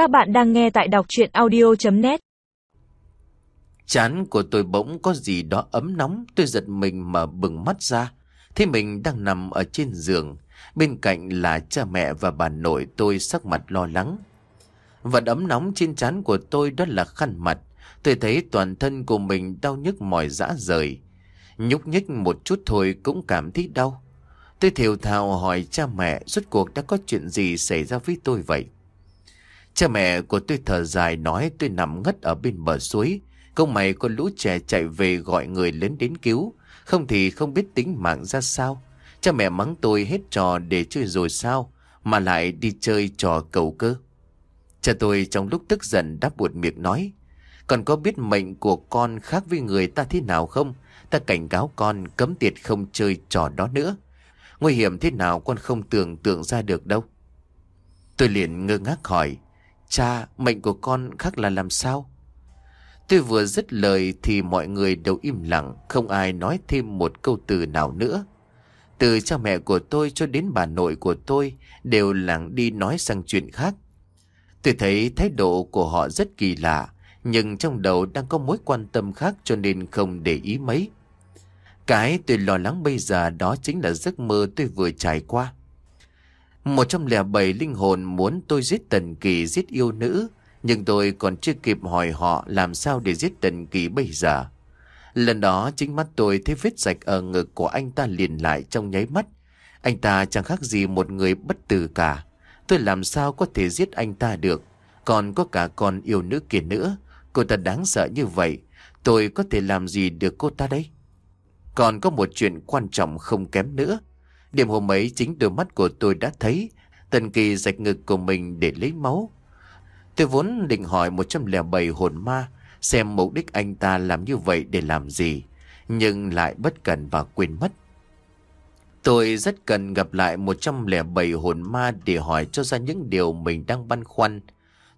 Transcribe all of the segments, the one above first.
Các bạn đang nghe tại đọc chuyện audio.net Chán của tôi bỗng có gì đó ấm nóng, tôi giật mình mà bừng mắt ra. Thế mình đang nằm ở trên giường, bên cạnh là cha mẹ và bà nội tôi sắc mặt lo lắng. Vật ấm nóng trên chán của tôi đó là khăn mặt. Tôi thấy toàn thân của mình đau nhức mỏi dã rời. Nhúc nhích một chút thôi cũng cảm thấy đau. Tôi thều thào hỏi cha mẹ rốt cuộc đã có chuyện gì xảy ra với tôi vậy. Cha mẹ của tôi thở dài nói tôi nằm ngất ở bên bờ suối. Công mày con lũ trẻ chạy về gọi người lớn đến cứu. Không thì không biết tính mạng ra sao. Cha mẹ mắng tôi hết trò để chơi rồi sao. Mà lại đi chơi trò cầu cơ. Cha tôi trong lúc tức giận đáp buột miệng nói. Còn có biết mệnh của con khác với người ta thế nào không? Ta cảnh cáo con cấm tiệt không chơi trò đó nữa. Nguy hiểm thế nào con không tưởng tượng ra được đâu. Tôi liền ngơ ngác hỏi. Cha, mệnh của con khác là làm sao? Tôi vừa dứt lời thì mọi người đều im lặng, không ai nói thêm một câu từ nào nữa. Từ cha mẹ của tôi cho đến bà nội của tôi đều lặng đi nói sang chuyện khác. Tôi thấy thái độ của họ rất kỳ lạ, nhưng trong đầu đang có mối quan tâm khác cho nên không để ý mấy. Cái tôi lo lắng bây giờ đó chính là giấc mơ tôi vừa trải qua. Một trăm lẻ bảy linh hồn muốn tôi giết Tần Kỳ giết yêu nữ, nhưng tôi còn chưa kịp hỏi họ làm sao để giết Tần Kỳ bây giờ. Lần đó chính mắt tôi thấy vết rạch ở ngực của anh ta liền lại trong nháy mắt. Anh ta chẳng khác gì một người bất tử cả. Tôi làm sao có thể giết anh ta được. Còn có cả con yêu nữ kia nữa. Cô ta đáng sợ như vậy. Tôi có thể làm gì được cô ta đây? Còn có một chuyện quan trọng không kém nữa. Đêm hôm ấy chính đôi mắt của tôi đã thấy Tần Kỳ rạch ngực của mình để lấy máu. Tôi vốn định hỏi 107 hồn ma xem mục đích anh ta làm như vậy để làm gì, nhưng lại bất cần và quên mất. Tôi rất cần gặp lại 107 hồn ma để hỏi cho ra những điều mình đang băn khoăn.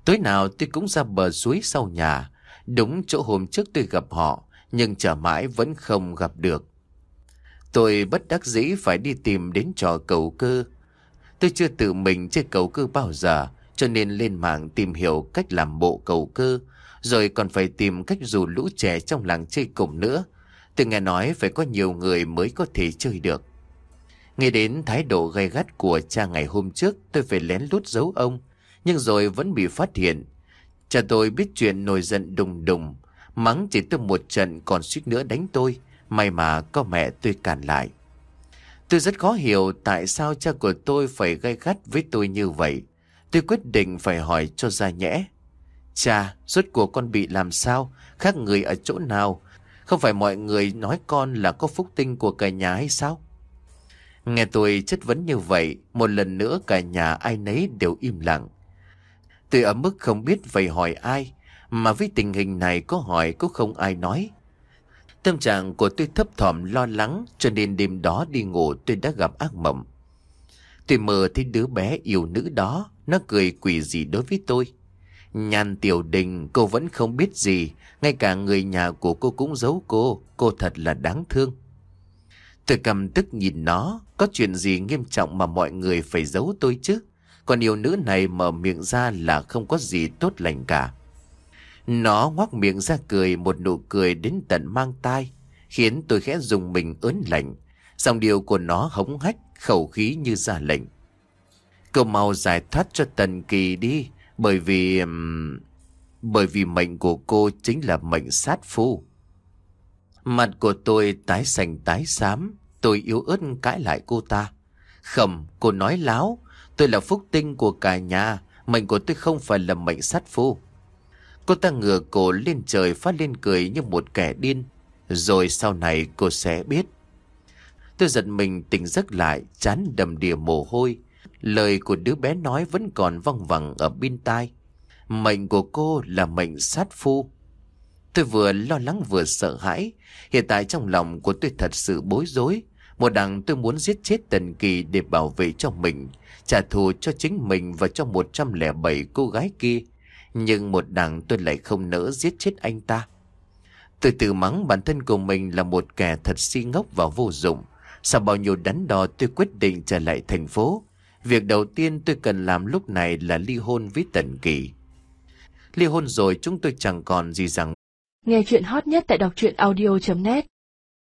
Tối nào tôi cũng ra bờ suối sau nhà, đúng chỗ hôm trước tôi gặp họ, nhưng chờ mãi vẫn không gặp được. Tôi bất đắc dĩ phải đi tìm đến trò cầu cơ. Tôi chưa tự mình chơi cầu cơ bao giờ, cho nên lên mạng tìm hiểu cách làm bộ cầu cơ, rồi còn phải tìm cách rủ lũ trẻ trong làng chơi cùng nữa. Tôi nghe nói phải có nhiều người mới có thể chơi được. Nghe đến thái độ gay gắt của cha ngày hôm trước, tôi phải lén lút giấu ông, nhưng rồi vẫn bị phát hiện. Cha tôi biết chuyện nổi giận đùng đùng, mắng chỉ tôi một trận còn suýt nữa đánh tôi. May mà có mẹ tôi cản lại. Tôi rất khó hiểu tại sao cha của tôi phải gây gắt với tôi như vậy. Tôi quyết định phải hỏi cho ra nhẽ. Cha, rốt cuộc con bị làm sao? Khác người ở chỗ nào? Không phải mọi người nói con là có phúc tinh của cả nhà hay sao? Nghe tôi chất vấn như vậy, một lần nữa cả nhà ai nấy đều im lặng. Tôi ở mức không biết phải hỏi ai, mà với tình hình này có hỏi cũng không ai nói. Tâm trạng của tôi thấp thỏm lo lắng cho nên đêm đó đi ngủ tôi đã gặp ác mộng. Tôi mơ thấy đứa bé yêu nữ đó, nó cười quỷ gì đối với tôi. Nhàn tiểu đình cô vẫn không biết gì, ngay cả người nhà của cô cũng giấu cô, cô thật là đáng thương. Tôi cầm tức nhìn nó, có chuyện gì nghiêm trọng mà mọi người phải giấu tôi chứ. Còn yêu nữ này mở miệng ra là không có gì tốt lành cả. Nó ngoác miệng ra cười một nụ cười đến tận mang tai, khiến tôi khẽ dùng mình ớn lạnh. Dòng điệu của nó hống hách, khẩu khí như ra lệnh. Cậu mau giải thoát cho Tần Kỳ đi, bởi vì... Bởi vì mệnh của cô chính là mệnh sát phu. Mặt của tôi tái xanh tái xám, tôi yếu ớt cãi lại cô ta. Khẩm, cô nói láo, tôi là phúc tinh của cả nhà, mệnh của tôi không phải là mệnh sát phu. Cô ta ngửa cổ lên trời phát lên cười như một kẻ điên. Rồi sau này cô sẽ biết. Tôi giật mình tỉnh giấc lại, chán đầm đìa mồ hôi. Lời của đứa bé nói vẫn còn văng vẳng ở bên tai. Mệnh của cô là mệnh sát phu. Tôi vừa lo lắng vừa sợ hãi. Hiện tại trong lòng của tôi thật sự bối rối. Một đằng tôi muốn giết chết Tần Kỳ để bảo vệ cho mình, trả thù cho chính mình và cho 107 cô gái kia. Nhưng một đằng tôi lại không nỡ giết chết anh ta. Tôi tự mắng bản thân của mình là một kẻ thật si ngốc và vô dụng. Sau bao nhiêu đắn đo tôi quyết định trở lại thành phố. Việc đầu tiên tôi cần làm lúc này là ly hôn với Tần Kỳ. Ly hôn rồi chúng tôi chẳng còn gì rằng. Nghe chuyện hot nhất tại đọc truyện audio.net